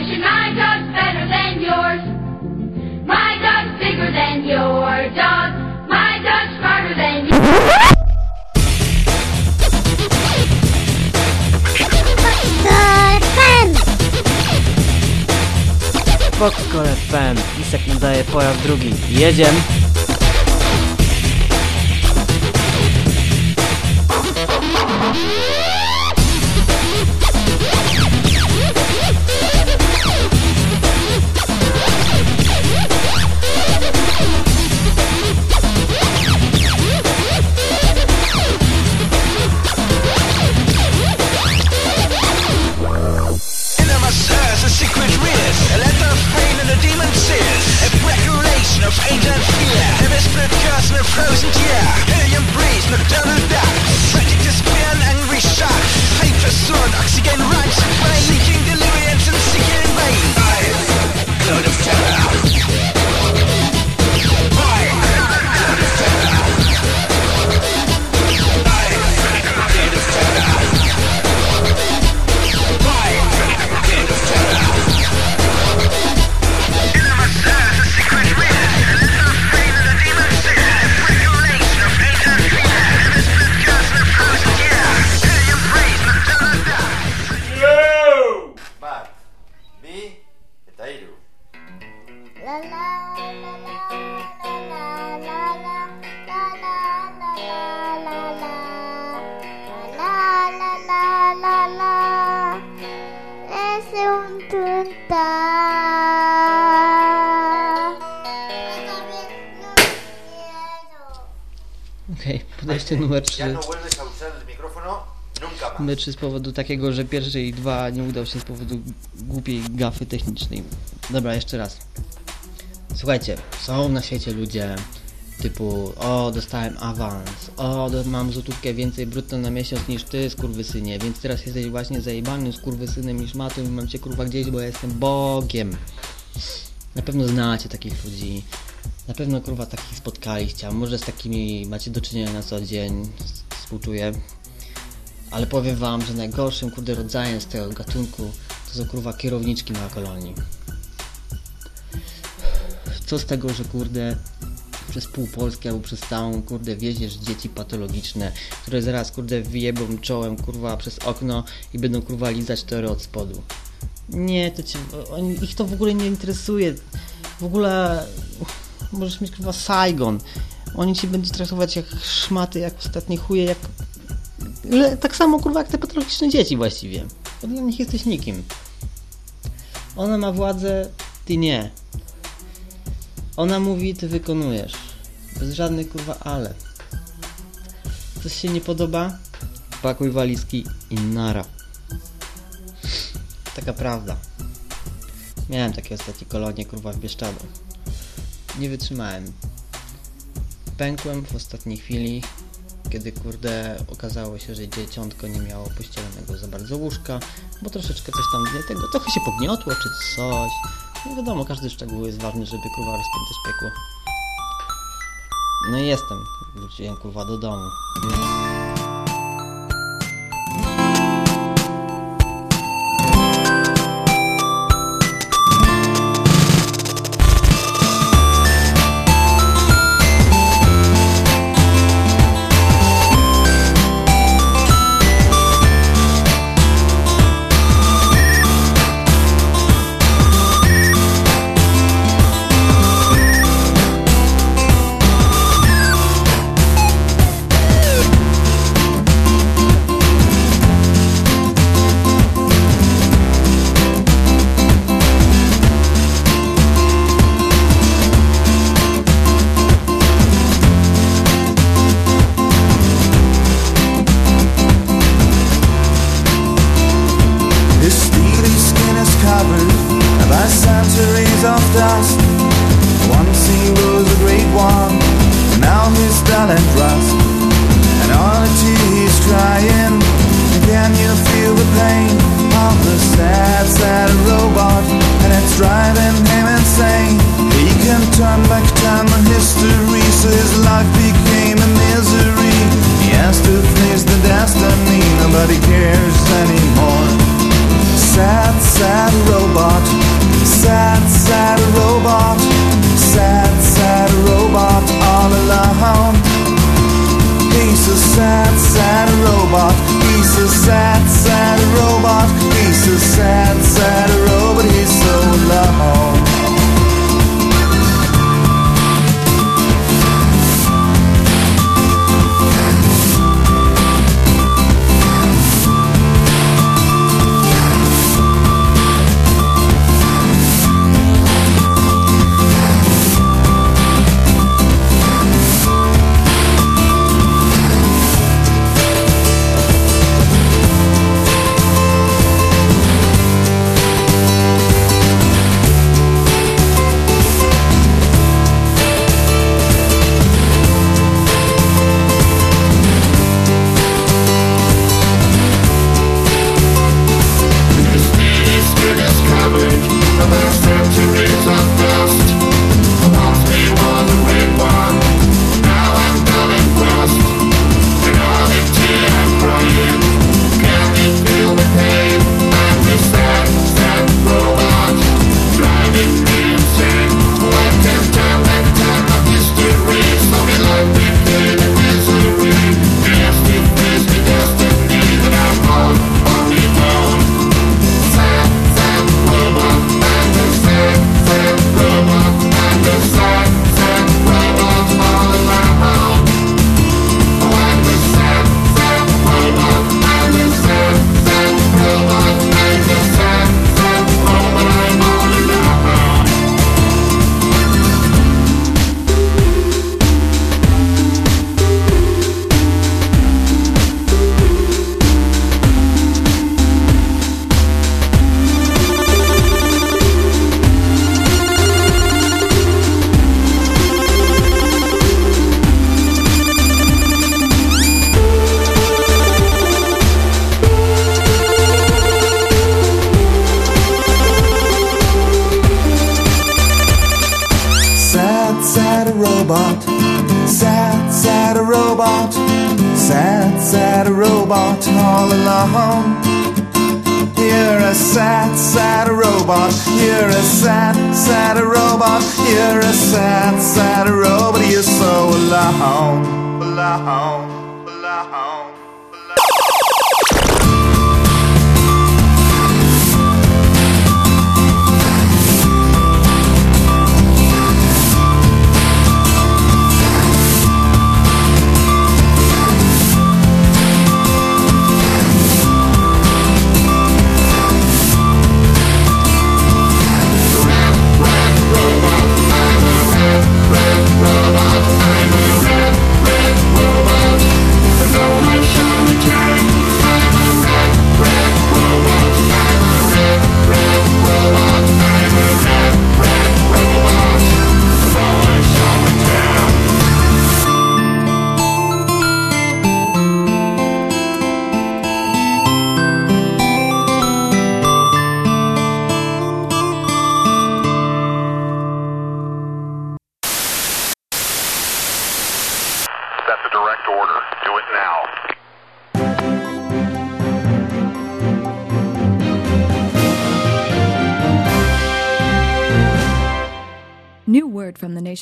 expression. My dog's better than yours. My dog's bigger than your dog. My dog's smarter than yours. Popcorn FM. Isek nadaje pojazd drugi. Jedziemy. Micrófono nunca más. Numer 3 z powodu takiego, że pierwszy i dwa nie udał się z powodu głupiej gafy technicznej. Dobra, jeszcze raz. Słuchajcie, są na świecie ludzie typu o, dostałem awans, o, mam złotówkę więcej brutto na miesiąc niż ty, skurwysynie, więc teraz jesteś właśnie zajebanym skurwysynem niż matą i mam cię kurwa gdzieś, bo ja jestem Bogiem. Na pewno znacie takich ludzi. Na pewno kurwa takich spotkaliście, a może z takimi macie do czynienia na co dzień. Współczuję. Ale powiem wam, że najgorszym kurde rodzajem z tego gatunku to są kurwa kierowniczki na kolonii. Co z tego, że kurde przez pół Polski albo przez całą kurde wieziesz dzieci patologiczne, które zaraz kurde wyjebą czołem kurwa przez okno i będą kurwa lizać tory od spodu. Nie, to cię, oni, ich to w ogóle nie interesuje. W ogóle możesz mieć kurwa Saigon. Oni cię będą traktować jak szmaty, jak ostatnie chuje, jak ale tak samo kurwa jak te patologiczne dzieci właściwie. Bo dla nich jesteś nikim. Ona ma władzę, ty nie. Ona mówi, ty wykonujesz. Bez żadnych kurwa ale. Coś się nie podoba? Pakuj walizki i nara. Taka prawda. Miałem takie ostatnie kolonie kurwa w Bieszczadu. Nie wytrzymałem. Pękłem w ostatniej chwili, kiedy kurde okazało się, że dzieciątko nie miało pościelonego za bardzo łóżka, bo troszeczkę coś tam tego, trochę się pogniotło czy coś. No wiadomo, każdy szczegół jest ważny, żeby kurwa rozpiętać piekło. No i jestem. Wróciłem kurwa do domu. You're a sad, sad robot. You're so. Alone. Alone.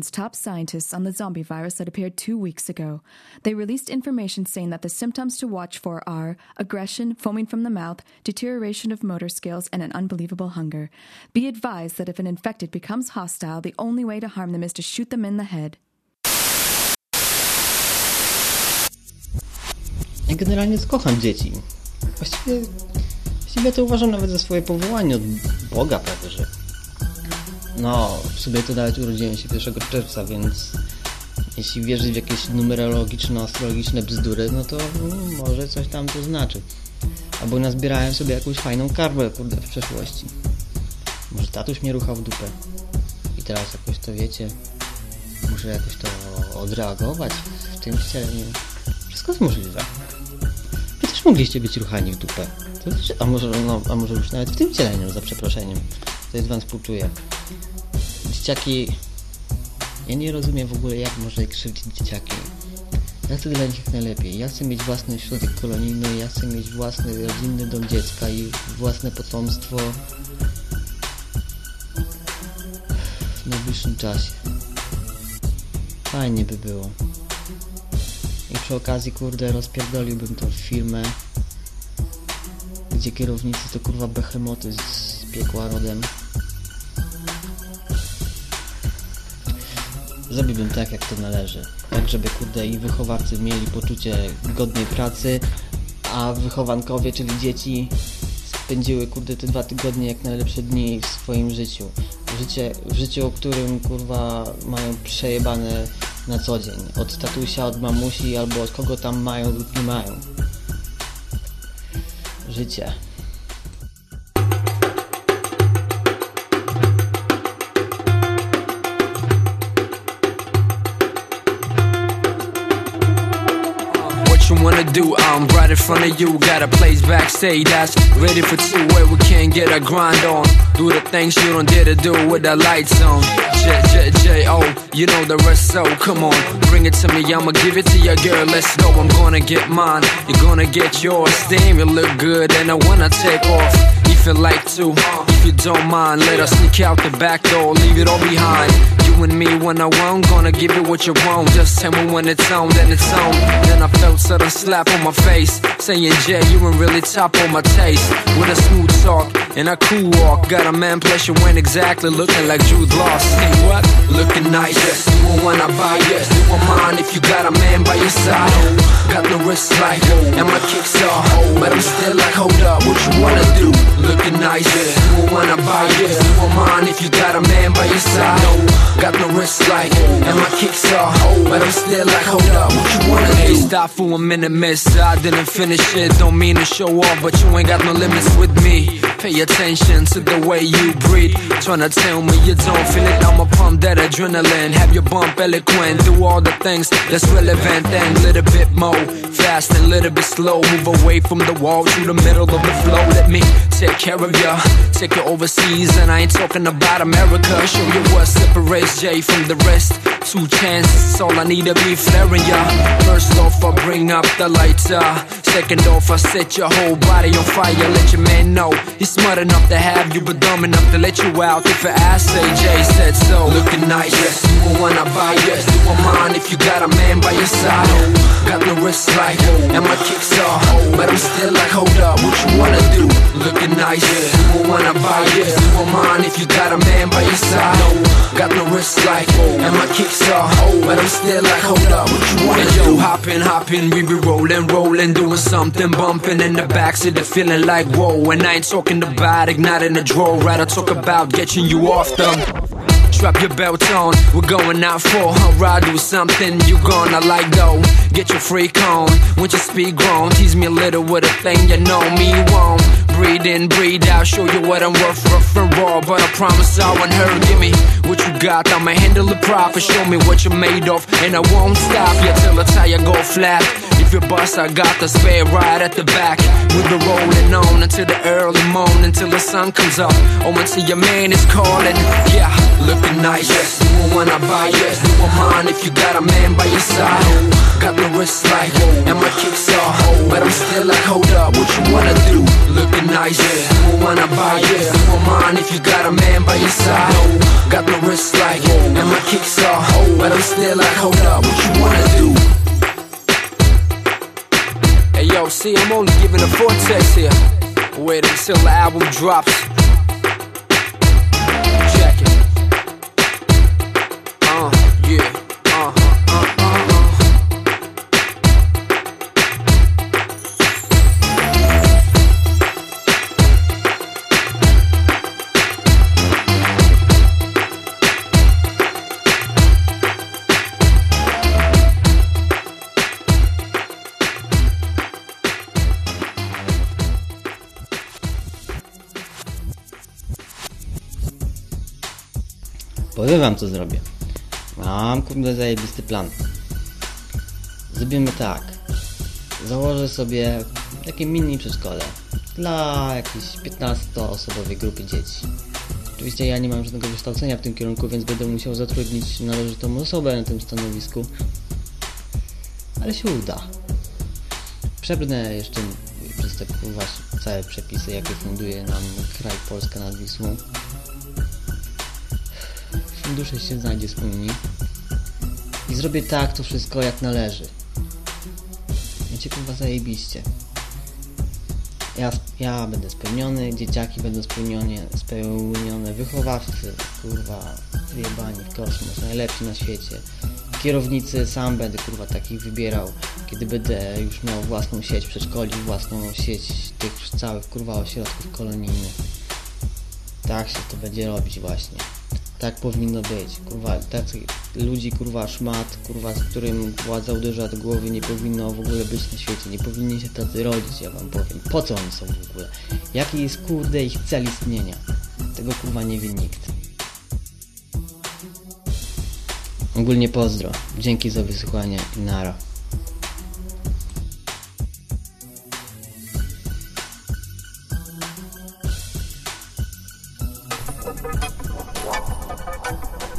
Nation's top scientists on the zombie virus that appeared two weeks ago. They released information saying that the symptoms to watch for are aggression, foaming from the mouth, deterioration of motor skills, and an unbelievable hunger. Be advised that if an infected becomes hostile, the only way to harm them is to shoot them in the head. Ja generalnie kocham dzieci. Właściwie, właściwie to uważam nawet za swoje powołanie od Boga prawie, że. No, w sobie to nawet urodziłem się 1 czerwca, więc jeśli wierzyć w jakieś numerologiczno-astrologiczne bzdury, no to mm, może coś tam to znaczy. Albo nazbierałem sobie jakąś fajną karmę, kurde, w przeszłości. Może tatuś mnie ruchał w dupę. I teraz jakoś to wiecie, muszę jakoś to odreagować w tym wcieleniu. Wszystko jest możliwe. Wy też mogliście być ruchani w dupę. A, może, no, a może już nawet w tym wcieleniu, za przeproszeniem. To jest wam współczuję. Dzieciaki... Ja nie rozumiem w ogóle, jak można krzywdzić dzieciaki. Ja chcę dla nich najlepiej. Ja chcę mieć własny środek kolonijny, ja chcę mieć własny rodzinny dom dziecka i własne potomstwo w najbliższym czasie. Fajnie by było. I przy okazji, kurde, rozpierdoliłbym tą firmę, gdzie kierownicy to kurwa behemoty z piekła rodem. Zrobiłbym tak, jak to należy. Tak, żeby, kurde, i wychowawcy mieli poczucie godnej pracy, a wychowankowie, czyli dzieci, spędziły, kurde, te dwa tygodnie jak najlepsze dni w swoim życiu. Życie, w życiu, którym, kurwa, mają przejebane na co dzień. Od tatusia, od mamusi, albo od kogo tam mają lub nie mają. Życie. Do? I'm right in front of you. Got a place backstage that's ready for two where we can get a grind on. Do the things you don't dare to do with the lights on. J J J O, you know the rest. So come on, bring it to me. I'ma give it to you, girl. Let's go. I'm gonna get mine. You're gonna get yours. Damn, you look good, and I wanna take off. If you like to, if you don't mind, let us sneak out the back door. Leave it all behind. And me when I want, gonna give you what you want. Just tell me when it's on, then it's on. Then I felt sudden slap on my face, saying, Jay, you ain't really top on my taste. With a smooth talk and a cool walk, got a man you ain't exactly looking like Jude Law. Say what? Looking nice, yes. You won't wanna buy, yes. You won't mind if you got a man by your side. Got the wrist like, and my kicks off, but I'm still like, hold up, what you wanna do? Looking nice, yes. You won't wanna buy, yes. You won't mind if you got a man by your side. Got the wrist like, and my kicks are but I'm still like, hold up, what you wanna do? Hey, stop for a minute, miss. I didn't finish it, don't mean to show off, but you ain't got no limits with me. Pay attention to the way you breathe. Tryna tell me you don't feel it. I'ma pump that adrenaline. Have your bump eloquent. Do all the things that's relevant and a little bit more. Fast and a little bit slow. Move away from the wall to the middle of the flow. Let me take care of ya. Take you overseas, and I ain't talking about America. Show you what separates Jay from the rest. Two chances, all I need to be flaring ya. First off, I bring up the lighter. Uh. Second off, I set your whole body on fire. Let your man know he's smart enough to have you, but dumb enough to let you out. If your ass say Jay said so, looking nice. Yes, you will wanna buy. Yes, you will mind if you got a man by your side. Got the wrist right, and my kicks are, off, but I'm still like, hold up, what you wanna do? Looking nice. Yes, you will wanna buy. Yes, you will mind if you got a man by your side. Got the wrist right, and my kicks are, off, but I'm still like, hold up, what you wanna do? Hopping, hopping, we be rolling, rolling, doing something, bumping in the backseat, feeling like whoa. And I ain't talking igniting the draw, right? I talk about getting you off them. Strap your belt on, we're going out for a ride. Do something you gonna like though. Get your freak on, when you speak grown. Tease me a little with a thing you know me won't. Breathe in, breathe out, show you what I'm worth, rough and raw. But I promise I won't hurt. Give me what you got, I'ma handle it proper. Show me what you're made of, and I won't stop you till the tire go flat. If you bust, I got the spare right at the back. We'll be rolling on until the early morning, until the sun comes up. Oh, until your man is calling. Yeah, looking nice. Yes, you will wanna buy. Yes, you will mind if you got a man by your side. Oh, got the wrist right, and my kicks off. But I'm still like, hold up, what you wanna do? Looking nice. Yes, you will wanna buy. Yes, you will mind if you got a man by your side. Oh, got the wrist right, and my kicks off. But I'm still like, hold up, what you wanna do? See, I'm only giving a foretext here. Wait until the album drops. Wam co zrobię. Mam kurde zajebisty plan. Zrobimy tak. Założę sobie takie mini przedszkole dla jakiejś 15-osobowej grupy dzieci. Oczywiście ja nie mam żadnego wykształcenia w tym kierunku, więc będę musiał zatrudnić należytą osobę na tym stanowisku. Ale się uda. Przebrnę jeszcze przez te kurwa całe przepisy, jakie funduje nam kraj Polska nad Wisłą fundusze się znajdzie wspólni i zrobię tak to wszystko jak należy. Będzie kurwa zajebiście. Ja, ja będę spełniony, dzieciaki będą spełnione, spełnione, wychowawcy, kurwa, wyjebani w kosmos, najlepsi na świecie. Kierownicy sam będę kurwa takich wybierał, kiedy będę już miał własną sieć przedszkoli, własną sieć tych całych kurwa ośrodków kolonijnych. Tak się to będzie robić właśnie tak powinno być, kurwa, tacy ludzi, kurwa, szmat, kurwa, z którym władza uderza do głowy, nie powinno w ogóle być na świecie, nie powinni się tacy rodzić, ja wam powiem, po co oni są w ogóle, jaki jest, kurde, ich cel istnienia, tego, kurwa, nie wie nikt. Ogólnie pozdro, dzięki za wysłuchanie, nara.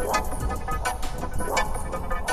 Thank you.